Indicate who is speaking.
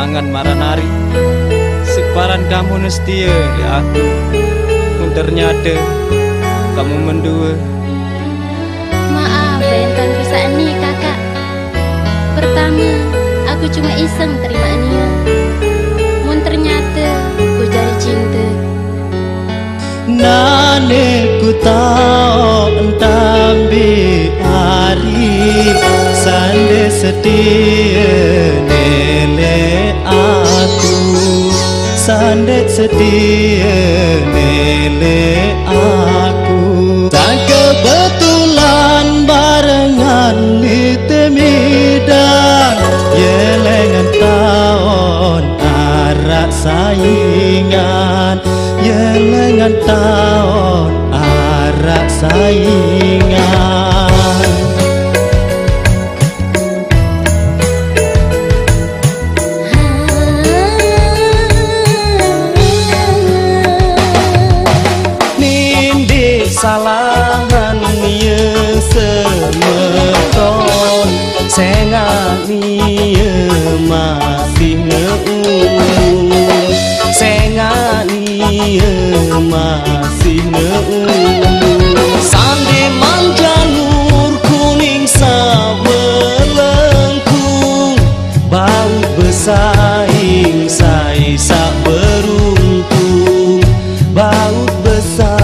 Speaker 1: angan maranari Separan kamu nestia di aku. Pun ternyata kamu mendua.
Speaker 2: Maaf bayangkan pisah ini kakak. Pertama aku cuma iseng terima Nia Mun ternyata ku jari cinta.
Speaker 3: Nane ku tahu entang bi hari. Sande setia nele. aku Sande setia nele aku. Tak kebetulan barengan di temidang Yelengan tahun arak saingan. Yelengan tahun arak saingan weton sengani masih ngeung sengani masih ngeung sandi manjanur kuning sabelengkung bau besaing sai sa beruntung baut besar